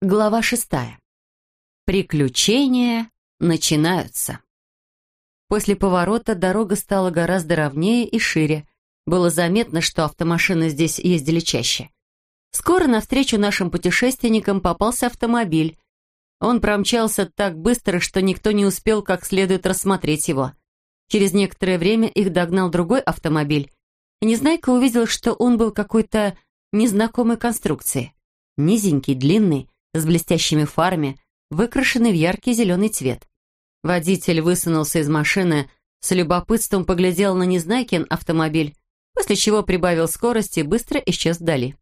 Глава шестая. Приключения начинаются. После поворота дорога стала гораздо ровнее и шире. Было заметно, что автомашины здесь ездили чаще. Скоро навстречу нашим путешественникам попался автомобиль. Он промчался так быстро, что никто не успел как следует рассмотреть его. Через некоторое время их догнал другой автомобиль, и Незнайка увидел, что он был какой-то незнакомой конструкции. Низенький, длинный, с блестящими фарами, выкрашенный в яркий зеленый цвет. Водитель высунулся из машины, с любопытством поглядел на Незнайкин автомобиль, после чего прибавил скорость и быстро исчез вдали.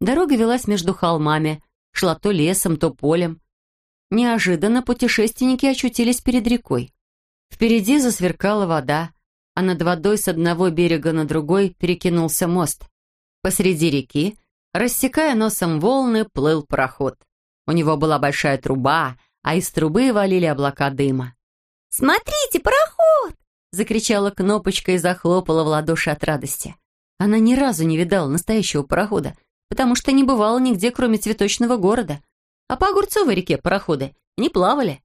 Дорога велась между холмами, шла то лесом, то полем. Неожиданно путешественники очутились перед рекой. Впереди засверкала вода, а над водой с одного берега на другой перекинулся мост. Посреди реки, рассекая носом волны, плыл пароход. У него была большая труба, а из трубы валили облака дыма. «Смотрите, пароход!» — закричала Кнопочка и захлопала в ладоши от радости. Она ни разу не видала настоящего парохода, потому что не бывала нигде, кроме цветочного города. А по Огурцовой реке пароходы не плавали.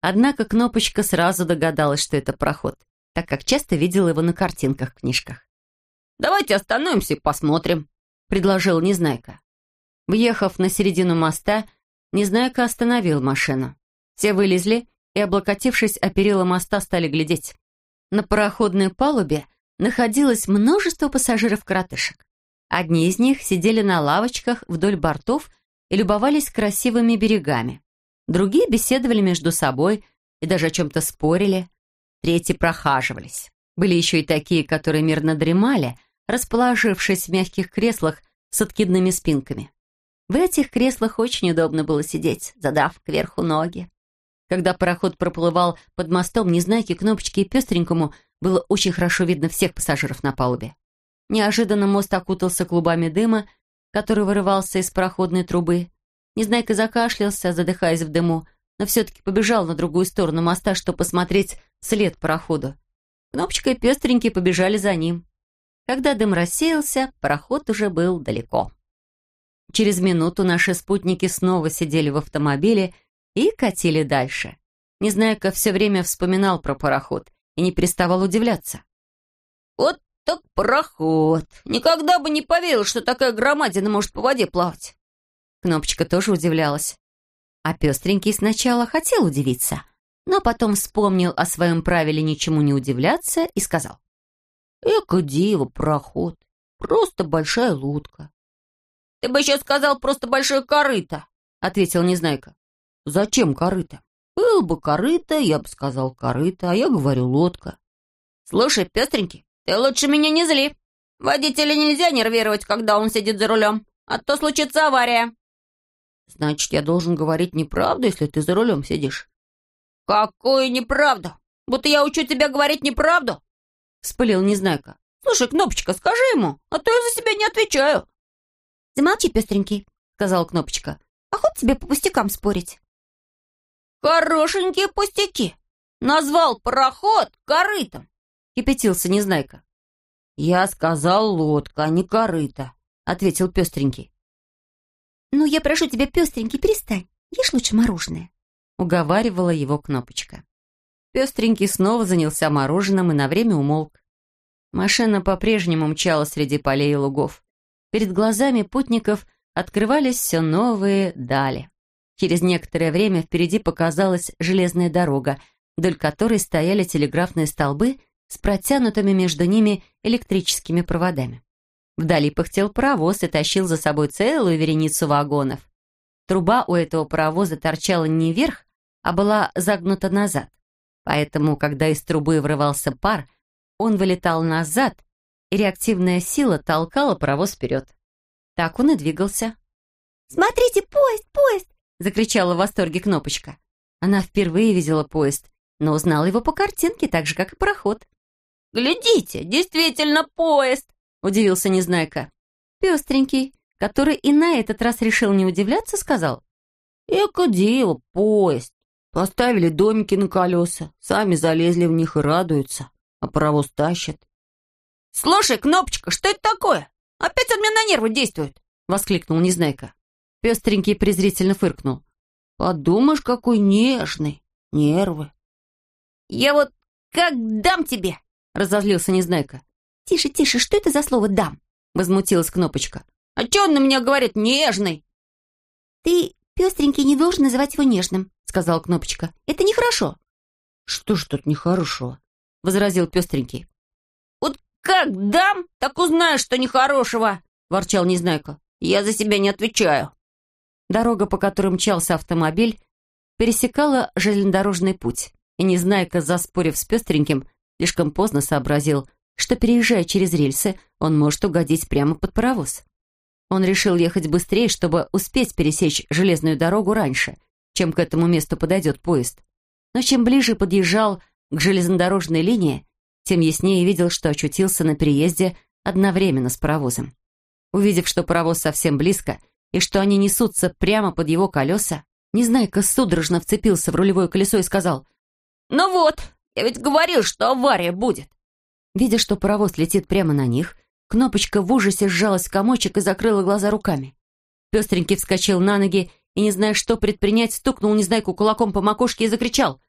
Однако Кнопочка сразу догадалась, что это пароход, так как часто видела его на картинках в книжках. «Давайте остановимся и посмотрим», — предложил Незнайка. Въехав на середину моста, Незнайка остановил машину. Все вылезли и, облокотившись о перила моста, стали глядеть. На пароходной палубе находилось множество пассажиров-коротышек. Одни из них сидели на лавочках вдоль бортов и любовались красивыми берегами. Другие беседовали между собой и даже о чем-то спорили. Третьи прохаживались. Были еще и такие, которые мирно дремали, расположившись в мягких креслах с откидными спинками. В этих креслах очень удобно было сидеть, задав кверху ноги. Когда пароход проплывал под мостом, Незнайке, Кнопочке и Пестренькому было очень хорошо видно всех пассажиров на палубе. Неожиданно мост окутался клубами дыма, который вырывался из пароходной трубы. Незнайка закашлялся, задыхаясь в дыму, но все-таки побежал на другую сторону моста, чтобы посмотреть след пароходу. Кнопочка и Пестренький побежали за ним. Когда дым рассеялся, пароход уже был далеко. Через минуту наши спутники снова сидели в автомобиле и катили дальше. Незнайка все время вспоминал про пароход и не переставал удивляться. «Вот так пароход! Никогда бы не поверил, что такая громадина может по воде плавать!» Кнопочка тоже удивлялась. А пестренький сначала хотел удивиться, но потом вспомнил о своем правиле ничему не удивляться и сказал. «Эка диво, пароход! Просто большая лодка. «Ты бы еще сказал просто большое корыто», — ответил Незнайка. «Зачем корыто?» «Был бы корыто, я бы сказал корыто, а я говорю лодка». «Слушай, пестренький, ты лучше меня не зли. Водителя нельзя нервировать, когда он сидит за рулем, а то случится авария». «Значит, я должен говорить неправду, если ты за рулем сидишь?» «Какую неправду? Будто я учу тебя говорить неправду?» — вспылил Незнайка. «Слушай, Кнопочка, скажи ему, а то я за себя не отвечаю». «Замолчи, пестренький», — сказала Кнопочка. «Охот тебе по пустякам спорить». «Хорошенькие пустяки! Назвал пароход корытом!» — кипятился Незнайка. «Я сказал лодка, а не корыто», — ответил пестренький. «Ну, я прошу тебя, пестренький, перестань. Ешь лучше мороженое», — уговаривала его Кнопочка. Пестренький снова занялся мороженым и на время умолк. Машина по-прежнему мчала среди полей и лугов. Перед глазами путников открывались все новые дали. Через некоторое время впереди показалась железная дорога, вдоль которой стояли телеграфные столбы с протянутыми между ними электрическими проводами. Вдали пыхтел паровоз и тащил за собой целую вереницу вагонов. Труба у этого паровоза торчала не вверх, а была загнута назад. Поэтому, когда из трубы врывался пар, он вылетал назад и реактивная сила толкала паровоз вперед. Так он и двигался. «Смотрите, поезд, поезд!» — закричала в восторге Кнопочка. Она впервые видела поезд, но узнала его по картинке, так же, как и пароход. «Глядите, действительно поезд!» — удивился Незнайка. Пестренький, который и на этот раз решил не удивляться, сказал. «Эка диво, поезд! Поставили домики на колеса, сами залезли в них и радуются, а паровоз тащит. «Слушай, Кнопочка, что это такое? Опять он мне на нервы действует!» — воскликнул Незнайка. Пестренький презрительно фыркнул. «Подумаешь, какой нежный! Нервы!» «Я вот как дам тебе!» — разозлился Незнайка. «Тише, тише, что это за слово «дам»?» — возмутилась Кнопочка. «А че он на меня говорит нежный?» «Ты, пестренький, не должен называть его нежным», — сказала Кнопочка. «Это нехорошо». «Что ж тут нехорошего?» — возразил пестренький. «Вот как дам, так узнаешь, что нехорошего!» — ворчал Незнайка. «Я за себя не отвечаю». Дорога, по которой мчался автомобиль, пересекала железнодорожный путь, и Незнайка, заспорив с пестреньким, слишком поздно сообразил, что, переезжая через рельсы, он может угодить прямо под паровоз. Он решил ехать быстрее, чтобы успеть пересечь железную дорогу раньше, чем к этому месту подойдет поезд. Но чем ближе подъезжал к железнодорожной линии, тем яснее видел, что очутился на переезде одновременно с паровозом. Увидев, что паровоз совсем близко, и что они несутся прямо под его колеса, Незнайка судорожно вцепился в рулевое колесо и сказал «Ну вот, я ведь говорил, что авария будет». Видя, что паровоз летит прямо на них, Кнопочка в ужасе сжалась в комочек и закрыла глаза руками. Пестренький вскочил на ноги и, не зная, что предпринять, стукнул Незнайку кулаком по макушке и закричал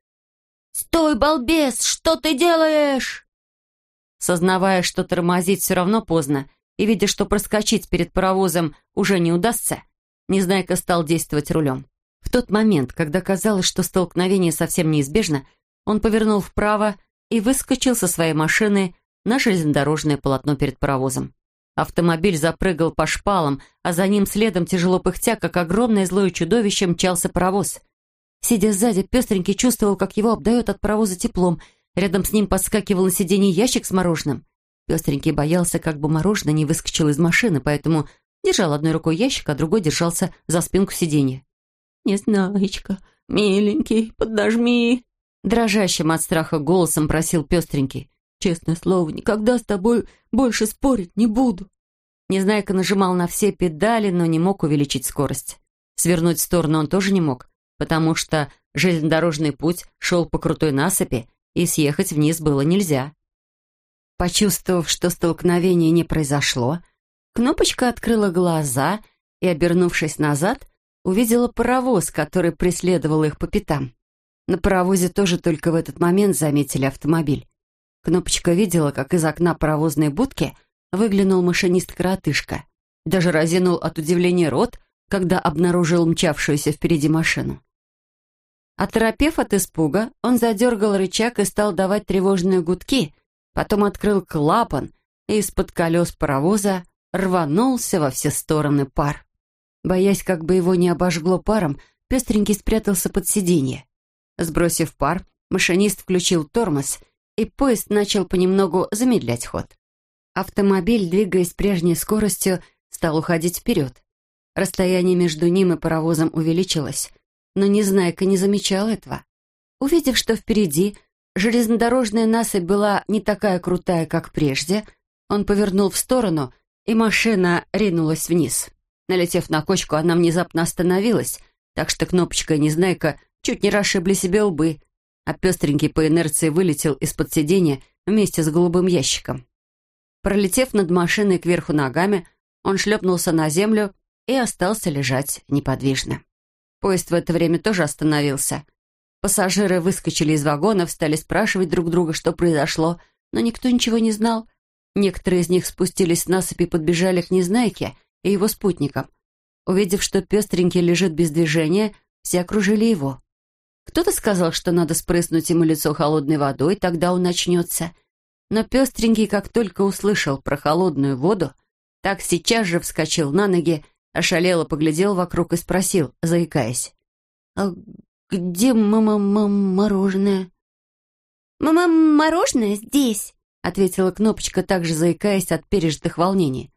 «Стой, балбес! Что ты делаешь?» Сознавая, что тормозить все равно поздно, и видя, что проскочить перед паровозом уже не удастся, Незнайка стал действовать рулем. В тот момент, когда казалось, что столкновение совсем неизбежно, он повернул вправо и выскочил со своей машины на железнодорожное полотно перед паровозом. Автомобиль запрыгал по шпалам, а за ним следом, тяжело пыхтя, как огромное злое чудовище, мчался паровоз. Сидя сзади, пестренький чувствовал, как его обдает от паровоза теплом. Рядом с ним подскакивал на сиденье ящик с мороженым. Пестренький боялся, как бы мороженое не выскочило из машины, поэтому держал одной рукой ящик, а другой держался за спинку сиденья. «Незнаечка, миленький, поднажми!» Дрожащим от страха голосом просил пестренький. «Честное слово, никогда с тобой больше спорить не буду!» Незнайка нажимал на все педали, но не мог увеличить скорость. Свернуть в сторону он тоже не мог, потому что железнодорожный путь шел по крутой насыпи, и съехать вниз было нельзя. Почувствовав, что столкновение не произошло, Кнопочка открыла глаза и, обернувшись назад, увидела паровоз, который преследовал их по пятам. На паровозе тоже только в этот момент заметили автомобиль. Кнопочка видела, как из окна паровозной будки выглянул машинист-коротышка. Даже разинул от удивления рот, когда обнаружил мчавшуюся впереди машину. Оторопев от испуга, он задергал рычаг и стал давать тревожные гудки, потом открыл клапан, и из-под колес паровоза рванулся во все стороны пар. Боясь, как бы его не обожгло паром, пестренький спрятался под сиденье. Сбросив пар, машинист включил тормоз, и поезд начал понемногу замедлять ход. Автомобиль, двигаясь прежней скоростью, стал уходить вперед. Расстояние между ним и паровозом увеличилось, но Незнайка не замечал этого. Увидев, что впереди железнодорожная насыпь была не такая крутая, как прежде, он повернул в сторону и машина ринулась вниз. Налетев на кочку, она внезапно остановилась, так что Кнопочка и Незнайка чуть не расшибли себе лбы, а пестренький по инерции вылетел из-под сиденья вместе с голубым ящиком. Пролетев над машиной кверху ногами, он шлепнулся на землю и остался лежать неподвижно. Поезд в это время тоже остановился. Пассажиры выскочили из вагонов, стали спрашивать друг друга, что произошло, но никто ничего не знал. Некоторые из них спустились с насыпи и подбежали к Незнайке и его спутникам. Увидев, что пестренький лежит без движения, все окружили его. Кто-то сказал, что надо спрыснуть ему лицо холодной водой, тогда он начнется. Но пестренький, как только услышал про холодную воду, так сейчас же вскочил на ноги, ошалело поглядел вокруг и спросил, заикаясь. «А где мама мороженое?» «Мама мороженое здесь», ответила Кнопочка, также заикаясь от пережитых волнений.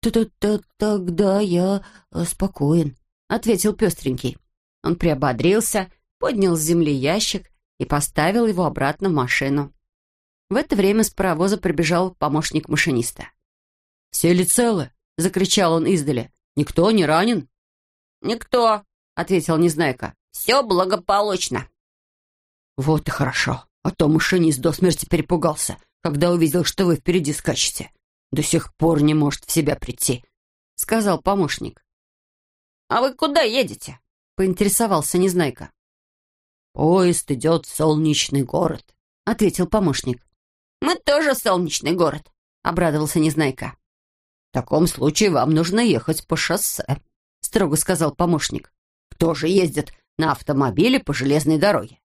«Т-т-т «Тогда я э, спокоен», — ответил пестренький. Он приободрился, поднял с земли ящик и поставил его обратно в машину. В это время с паровоза прибежал помощник машиниста. «Все ли целы?» — закричал он издали. «Никто не ранен?» «Никто», — ответил Незнайка. «Все благополучно». «Вот и хорошо, а то машинист до смерти перепугался когда увидел, что вы впереди скачете. До сих пор не может в себя прийти», — сказал помощник. а вы куда едете?» — поинтересовался Незнайка. «Поезд идет в солнечный город», — ответил помощник. «Мы тоже солнечный город», — обрадовался Незнайка. «В таком случае вам нужно ехать по шоссе», — строго сказал помощник. «Кто же ездит на автомобиле по железной дороге?»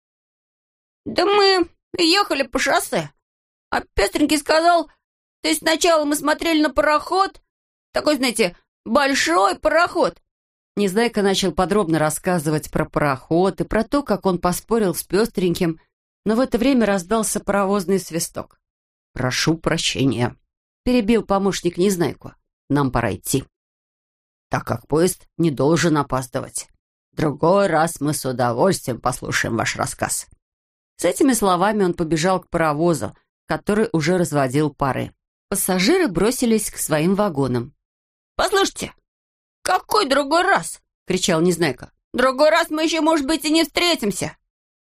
«Да мы ехали по шоссе. А Пестренький сказал, то есть сначала мы смотрели на пароход, такой, знаете, большой пароход, Незнайка начал подробно рассказывать про пароход и про то, как он поспорил с пестреньким, но в это время раздался паровозный свисток. «Прошу прощения», — перебил помощник Незнайку. «Нам пора идти, так как поезд не должен опаздывать. другой раз мы с удовольствием послушаем ваш рассказ». С этими словами он побежал к паровозу, который уже разводил пары. Пассажиры бросились к своим вагонам. «Послушайте, «Какой другой раз?» — кричал Незнайка. «Другой раз мы еще, может быть, и не встретимся!»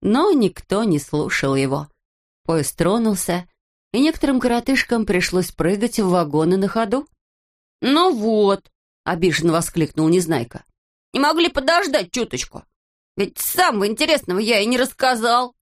Но никто не слушал его. Поезд тронулся, и некоторым коротышкам пришлось прыгать в вагоны на ходу. «Ну вот!» — обиженно воскликнул Незнайка. «Не могли подождать чуточку. Ведь самого интересного я и не рассказал!»